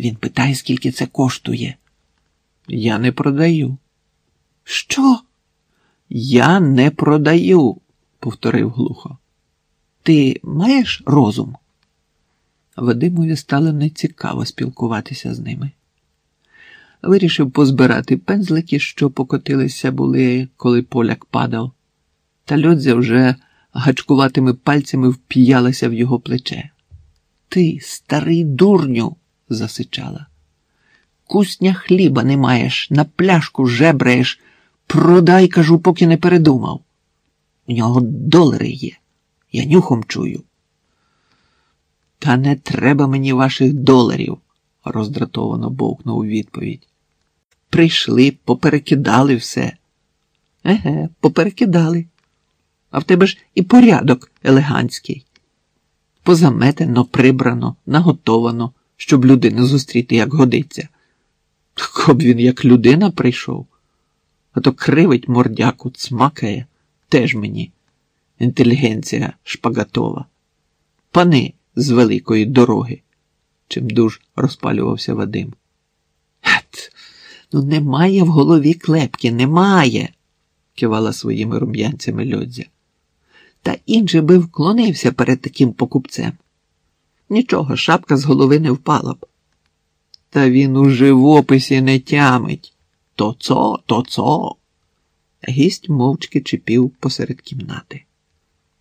Він питає, скільки це коштує. Я не продаю. Що? Я не продаю, повторив глухо. Ти маєш розум? Вадимові стало нецікаво спілкуватися з ними. Вирішив позбирати пензлики, що покотилися були, коли поляк падав, та льодзя вже гачкуватими пальцями вп'ялася в його плече. Ти, старий дурню, засичала. Кусня хліба не маєш, на пляшку жебраєш. Продай, кажу, поки не передумав. У нього долари є. Я нюхом чую. Та не треба мені ваших доларів, роздратовано бовкнув відповідь. Прийшли, поперекидали все. Еге, поперекидали. А в тебе ж і порядок елегантський. Позаметено, прибрано, наготовано, щоб людину зустріти, як годиться. Так об він як людина прийшов, а то кривить мордяку, цмакає, теж мені. Інтелігенція шпагатова. Пани з великої дороги, чим дуж розпалювався Вадим. Гет, ну немає в голові клепки, немає, кивала своїми рум'янцями льодзя. Та інший би вклонився перед таким покупцем. Нічого, шапка з голови не впала б. Та він у живописі не тямить. То цо, то цо. Гість мовчки чіпів посеред кімнати.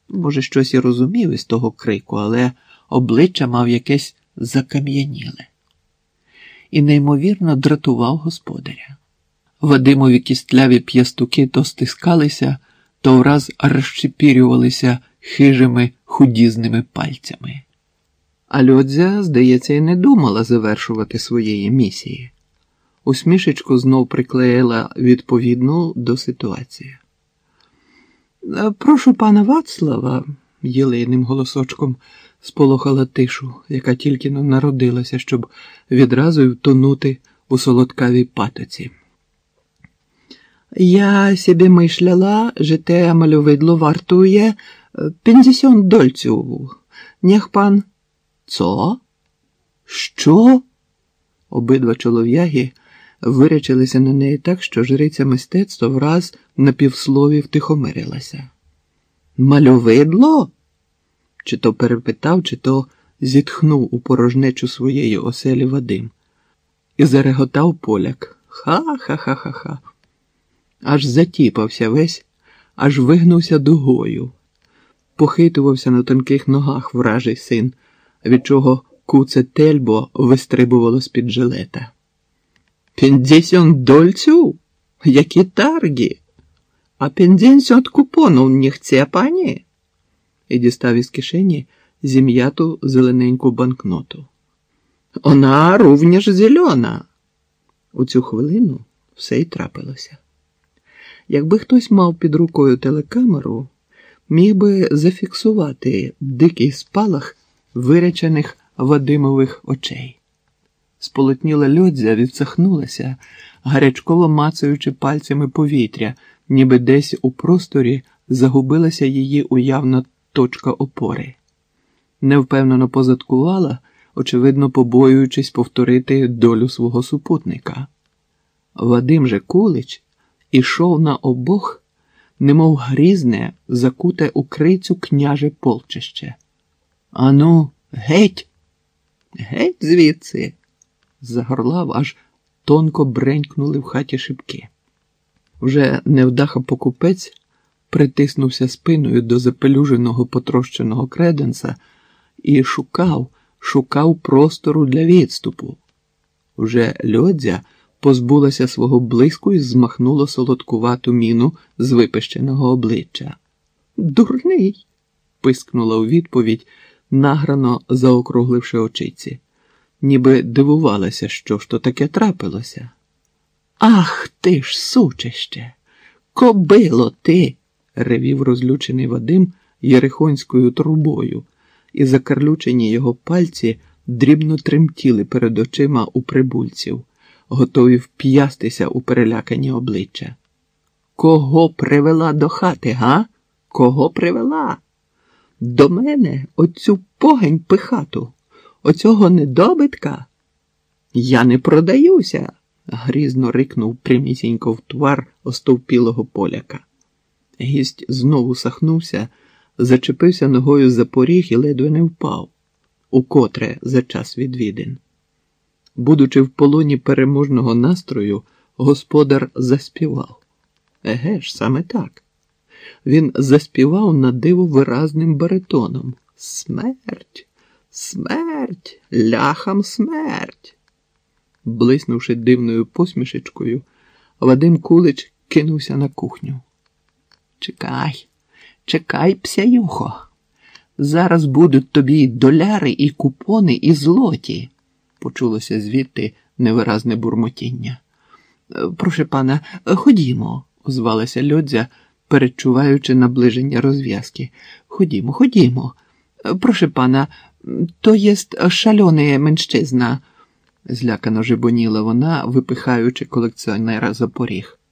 Може, щось і розумів із того крику, але обличчя мав якесь закам'яніле і неймовірно дратував господаря. Вадимові кістляві п'ястуки то стискалися, то враз розчепірювалися хижими худізними пальцями. А льодзя, здається, і не думала завершувати своєї місії. Усмішечку знов приклеїла відповідну до ситуації. «Е, Прошу пана Вацлава, єлейним голосочком сполохала тишу, яка тільки народилася, щоб відразу втонути у солодкавій патоці. Я собі мишляла, що те мальовидло вартує п'ятдесят дольців. Нях пан. Цо? Що? Обидва чолов'яги вирячилися на неї так, що жриця мистецтва враз на півслові втихомирилася. Мальовидло? Чи то перепитав, чи то зітхнув у порожнечу своєї оселі Вадим. І зареготав поляк. Ха-ха-ха-ха-ха. Аж затіпався весь, аж вигнувся дугою. Похитувався на тонких ногах вражий син, від чого куце тельбо вистрибувало з-під жилета. П'ятдесят дольців? Які тарги? А п'ятдесят купонів не хце, пані? І дістав із кишені зім'яту зелененьку банкноту. Вона рувніш зелена. У цю хвилину все й трапилося. Якби хтось мав під рукою телекамеру, міг би зафіксувати дикий спалах вирячених Вадимових очей. Сполотніла льодзя відсахнулася, гарячково мацаючи пальцями повітря, ніби десь у просторі загубилася її уявна точка опори. Невпевнено позадкувала, очевидно, побоюючись повторити долю свого супутника. Вадим же Кулич ішов на обох, немов грізне, закуте у крицю княже полчище. Ану, геть, геть звідси, загорлав, аж тонко бренькнули в хаті шибки. Вже невдаха покупець притиснувся спиною до запелюженого потрощеного креденса і шукав, шукав простору для відступу. Уже льодзя позбулася свого блиску і змахнула солодкувату міну з випещеного обличчя. Дурний. пискнула у відповідь, награно заокругливши очиці, ніби дивувалася, що ж то таке трапилося. Ах ти ж, сучище! Кобило ти! ревів розлючений Вадим єрихонською трубою, і закарлючені його пальці дрібно тремтіли перед очима у прибульців, готові вп'ястися у перелякані обличчя. Кого привела до хати, га? Кого привела? До мене оцю погань пихату, оцього недобитка? Я не продаюся, грізно рикнув прямісінько в твар остовпілого поляка. Гість знову сахнувся, зачепився ногою за поріг і ледве не впав, укотре за час відвідин. Будучи в полоні переможного настрою, господар заспівав. Еге ж, саме так. Він заспівав на диво виразним баритоном. Смерть, смерть, ляхам смерть. Блиснувши дивною посмішечкою, Вадим Кулич кинувся на кухню. Чекай, чекай, псяюхо. Зараз будуть тобі і доляри, і купони, і злоті, почулося звідти невиразне бурмотіння. «Е, Прошу пана, ходімо, озвалася льодзя, передчуваючи наближення розв'язки. Ходімо, ходімо. «Е, Прошу пана, то єст шальоний менщизна, злякано жебоніла вона, випихаючи колекціонера за поріг.